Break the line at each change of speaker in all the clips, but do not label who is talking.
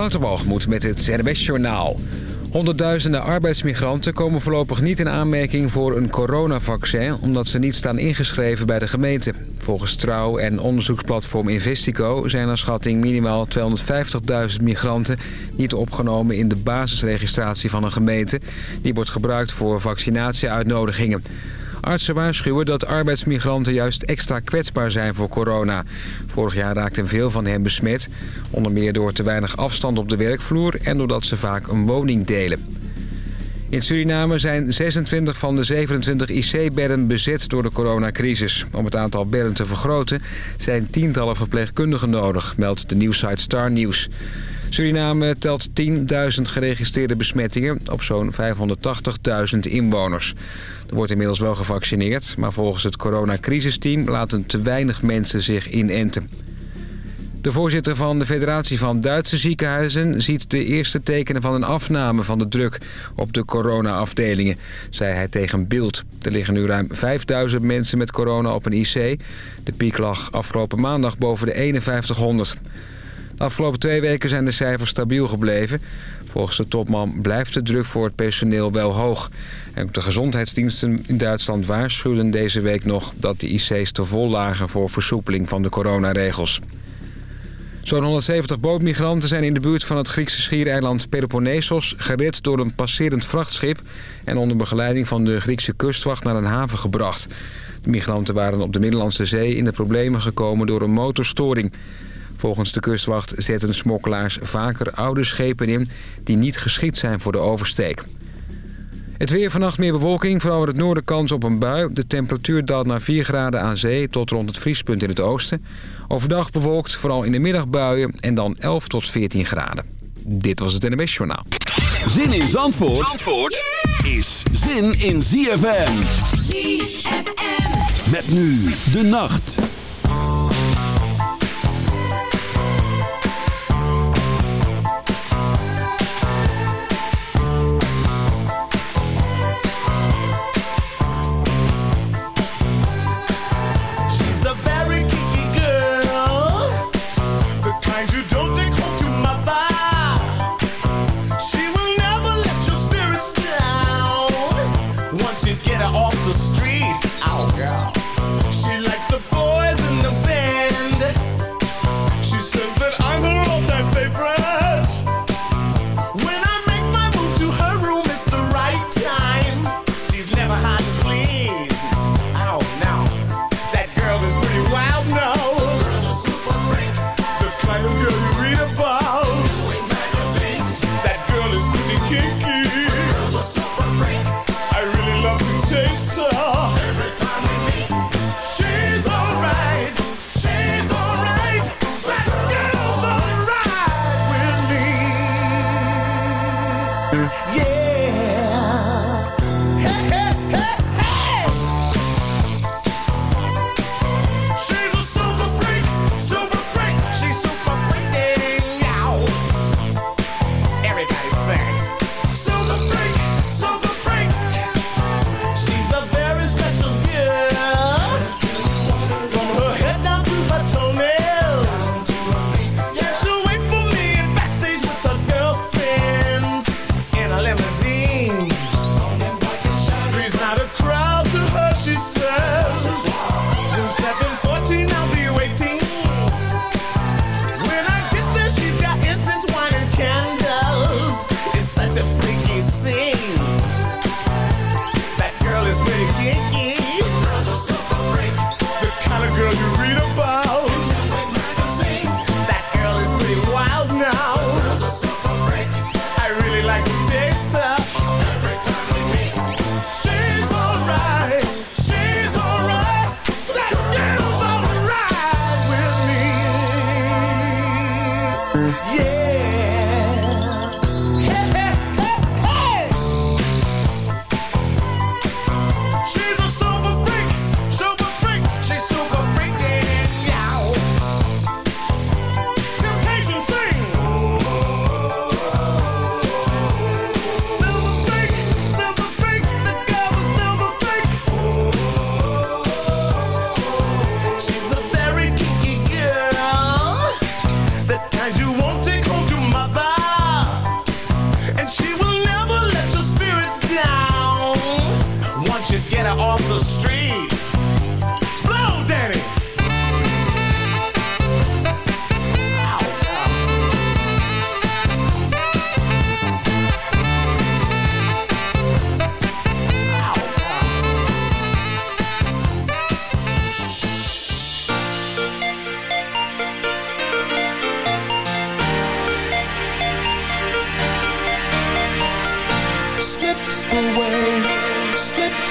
Waterbalgemoed met het NWS Journaal. Honderdduizenden arbeidsmigranten komen voorlopig niet in aanmerking voor een coronavaccin... omdat ze niet staan ingeschreven bij de gemeente. Volgens Trouw en onderzoeksplatform Investico zijn naar schatting minimaal 250.000 migranten... niet opgenomen in de basisregistratie van een gemeente. Die wordt gebruikt voor vaccinatieuitnodigingen. Artsen waarschuwen dat arbeidsmigranten juist extra kwetsbaar zijn voor corona. Vorig jaar raakten veel van hen besmet. Onder meer door te weinig afstand op de werkvloer en doordat ze vaak een woning delen. In Suriname zijn 26 van de 27 IC-bedden bezet door de coronacrisis. Om het aantal bedden te vergroten zijn tientallen verpleegkundigen nodig, meldt de nieuwsite Star News. Suriname telt 10.000 geregistreerde besmettingen op zo'n 580.000 inwoners. Er wordt inmiddels wel gevaccineerd, maar volgens het coronacrisisteam laten te weinig mensen zich inenten. De voorzitter van de Federatie van Duitse Ziekenhuizen ziet de eerste tekenen van een afname van de druk op de corona-afdelingen, zei hij tegen Beeld. Er liggen nu ruim 5000 mensen met corona op een IC. De piek lag afgelopen maandag boven de 5100. Afgelopen twee weken zijn de cijfers stabiel gebleven. Volgens de topman blijft de druk voor het personeel wel hoog. En ook de gezondheidsdiensten in Duitsland waarschuwden deze week nog... dat de IC's te vol lagen voor versoepeling van de coronaregels. Zo'n 170 bootmigranten zijn in de buurt van het Griekse schiereiland Peloponnesos... gered door een passerend vrachtschip... en onder begeleiding van de Griekse kustwacht naar een haven gebracht. De migranten waren op de Middellandse Zee in de problemen gekomen door een motorstoring... Volgens de kustwacht zetten smokkelaars vaker oude schepen in... die niet geschikt zijn voor de oversteek. Het weer vannacht meer bewolking, vooral in het noorden kans op een bui. De temperatuur daalt naar 4 graden aan zee tot rond het vriespunt in het oosten. Overdag bewolkt, vooral in de middag buien en dan 11 tot 14 graden. Dit was het NMS Journaal.
Zin in Zandvoort, Zandvoort is zin in ZFM. ZFM. Met nu de nacht.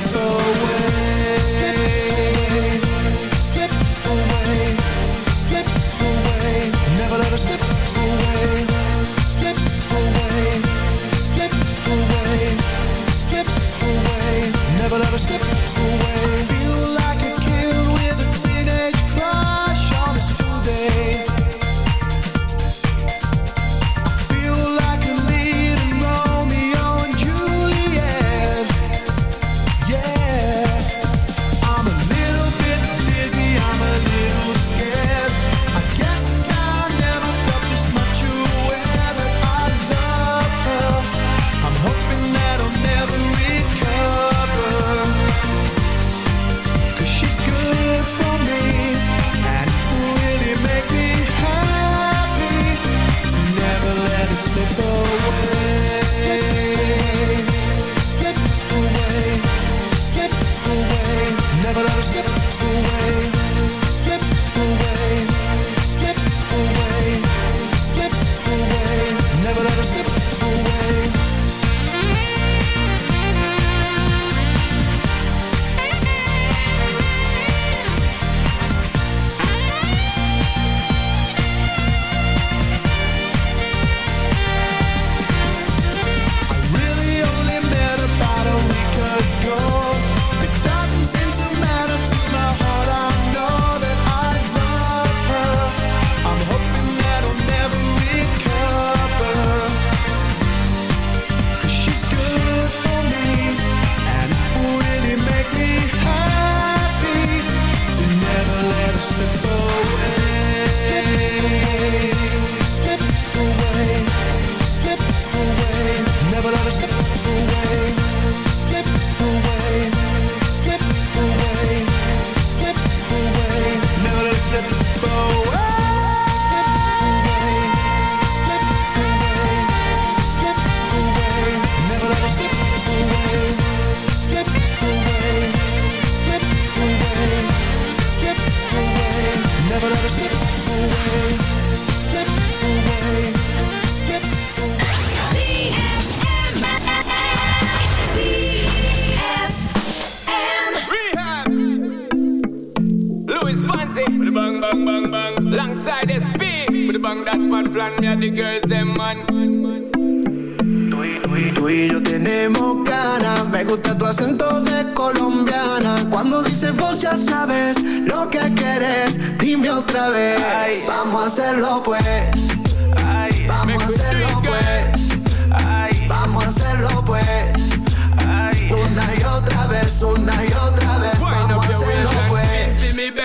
Slip away.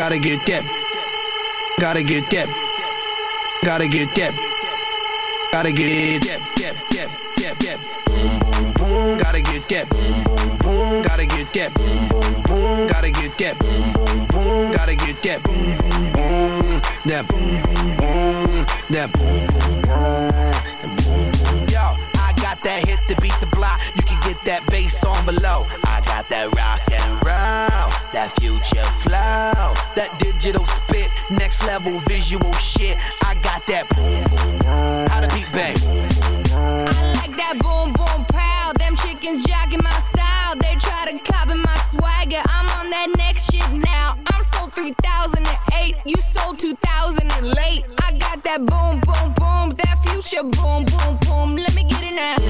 Gotta get that. Gotta get that. Gotta get that. Gotta get that. that, that, that, that. Boom, boom, boom. Gotta get that. Boom, boom, boom. Gotta get that. Boom, boom, boom. Gotta get that. Boom, boom, boom. Gotta get that. Boom, boom, boom. That boom, boom, boom. That boom. Boom, boom. Yo, I got that hit to beat the block. That bass on below. I got that rock and roll, that future flow, that digital spit, next level visual shit. I got that boom boom. How to beat bang.
I like that boom boom pow. Them chickens jocking my style. They try to copy my swagger. I'm on that next shit now. I'm sold 3008. You sold 2000 and late. I got that boom boom boom. That future boom boom boom. Let me get it now.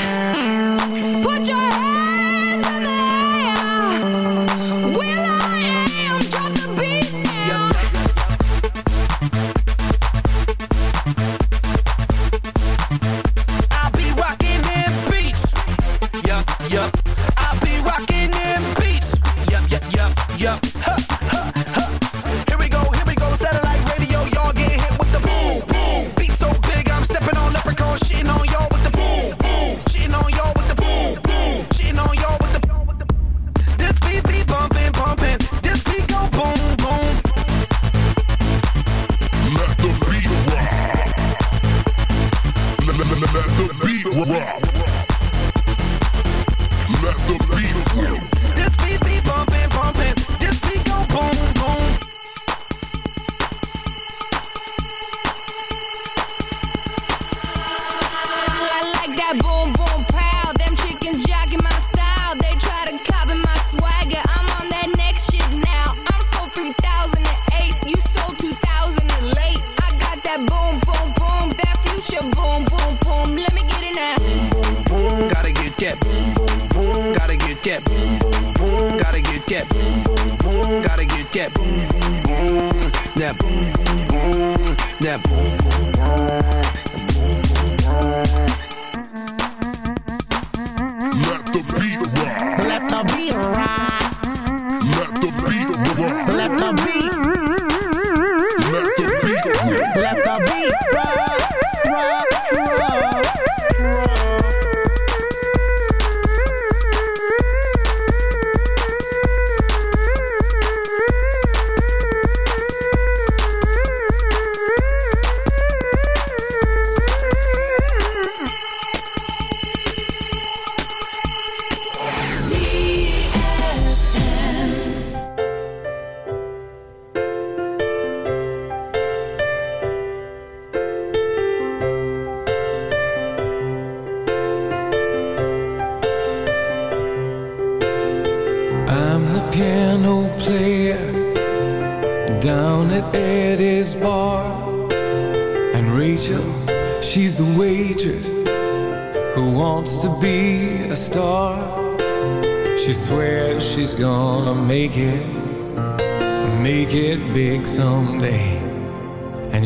boom, boom, boom, gotta get that boom, boom, boom, that boom, boom, boom, that boom, boom, boom.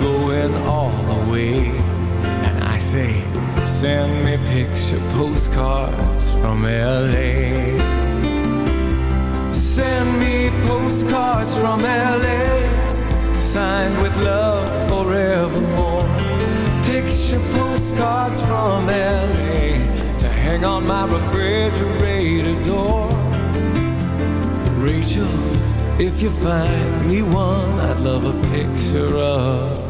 going all the way. And I say, send me picture postcards from LA. Send me postcards from LA, signed with love forevermore. Picture postcards from LA to hang on my refrigerator door. Rachel, if you find me one, I'd love a picture of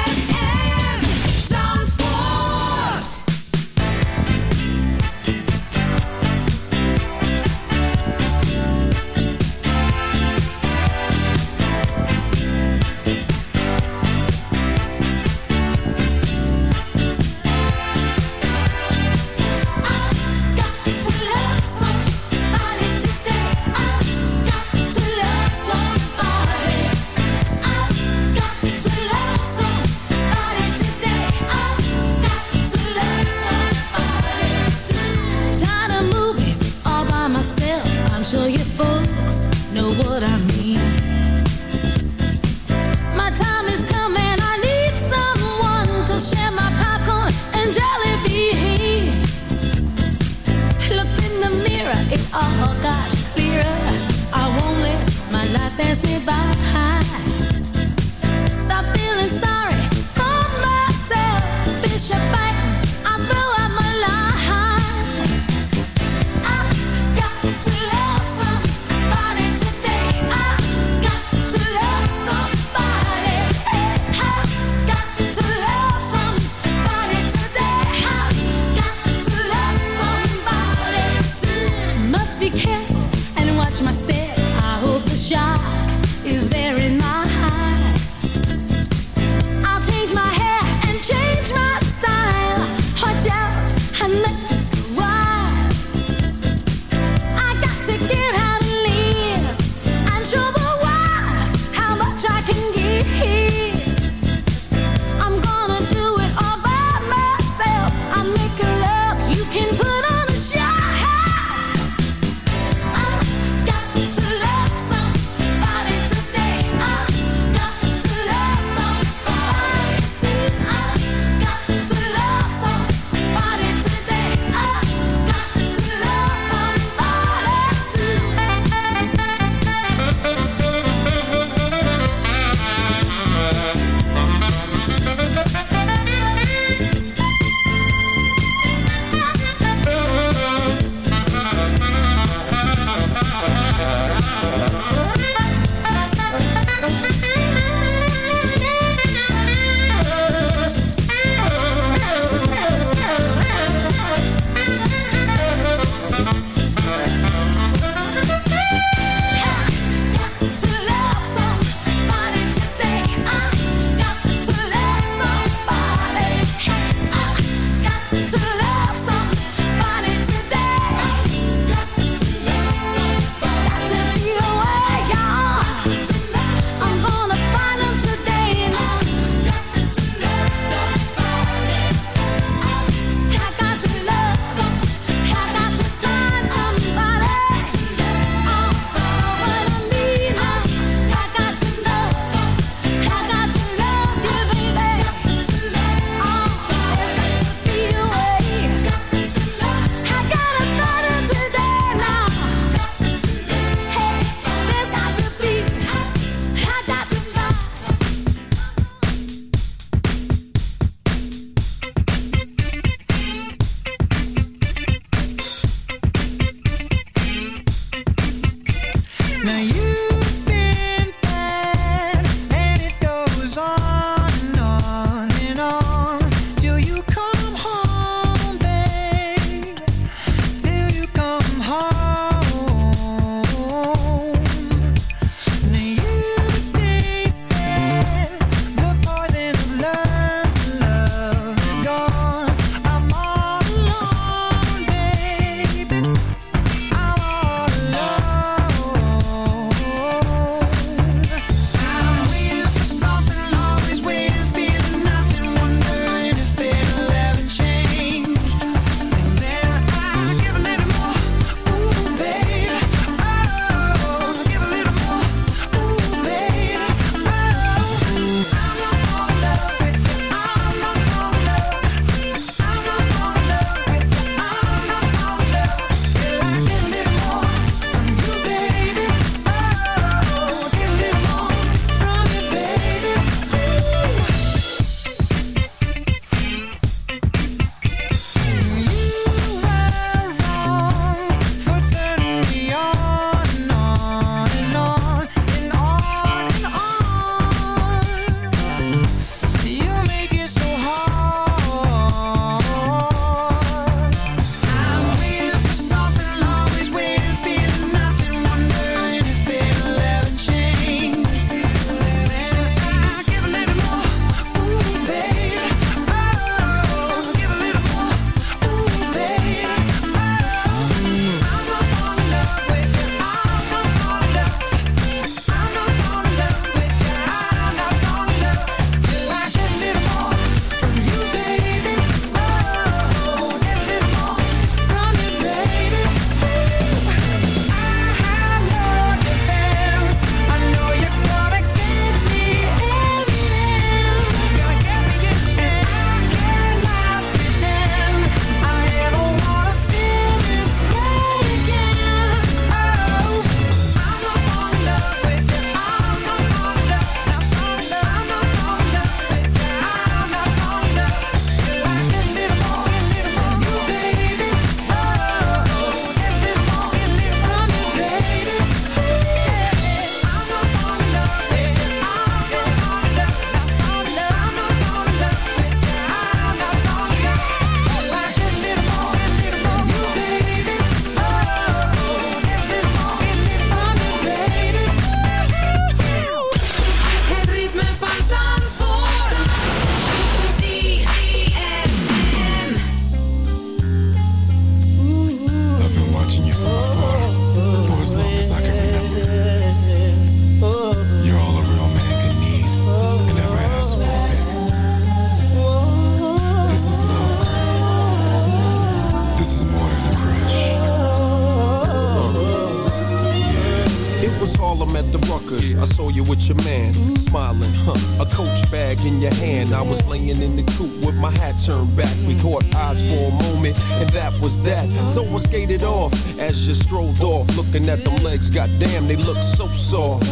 that was that. So I skated off as you strolled off, looking at them legs. Goddamn, they look so soft.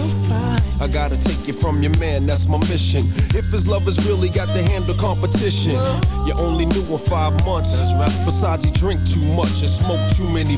I gotta take you from your man, that's my mission. If his lovers really got to handle competition, you only knew him five months. Besides, he drink too much and smoke too many.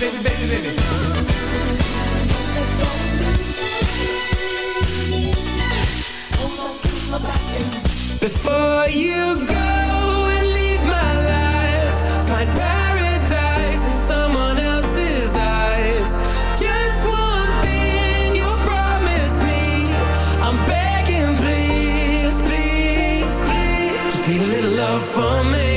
baby,
baby,
baby.
Before you go and leave my life, find paradise in someone else's eyes. Just one thing you promise me. I'm begging, please, please, please. Just need a little love for me.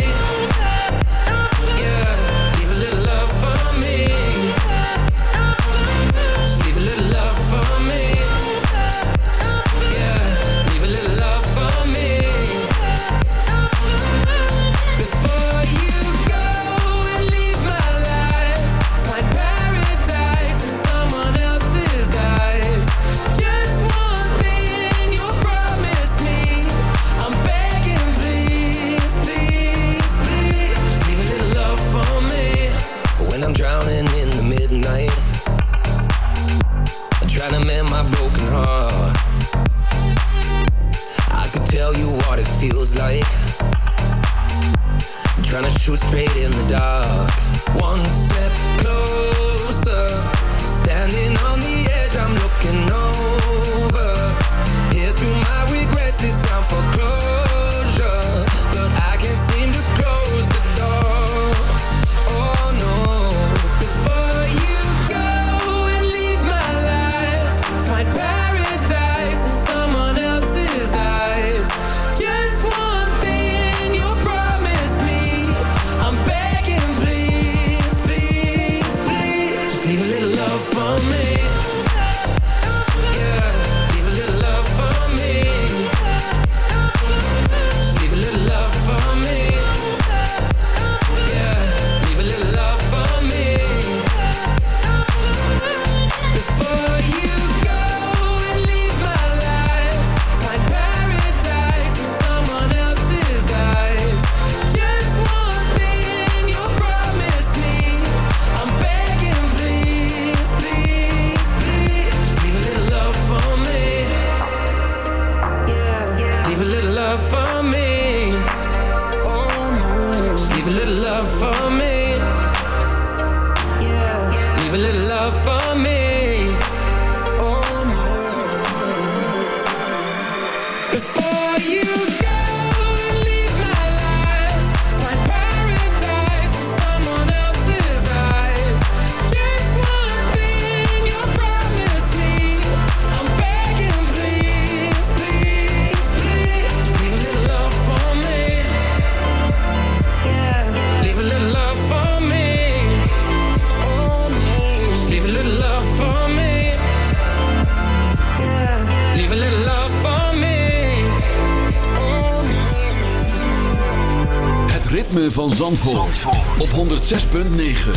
Op 106.9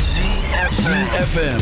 FM.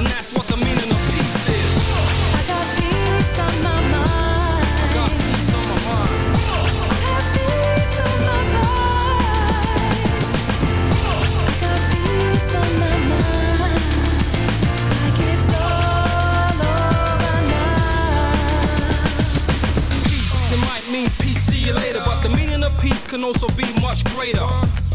And that's what the meaning of peace is.
I got peace on my mind.
I got peace on my mind.
I have peace on my mind. I got peace on my mind. Like it's all over now.
Peace, it might mean peace, see you later. But the meaning of peace can also be much greater.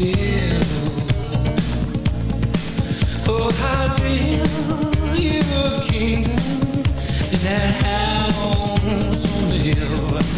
Oh, kingdom in that house on the hill.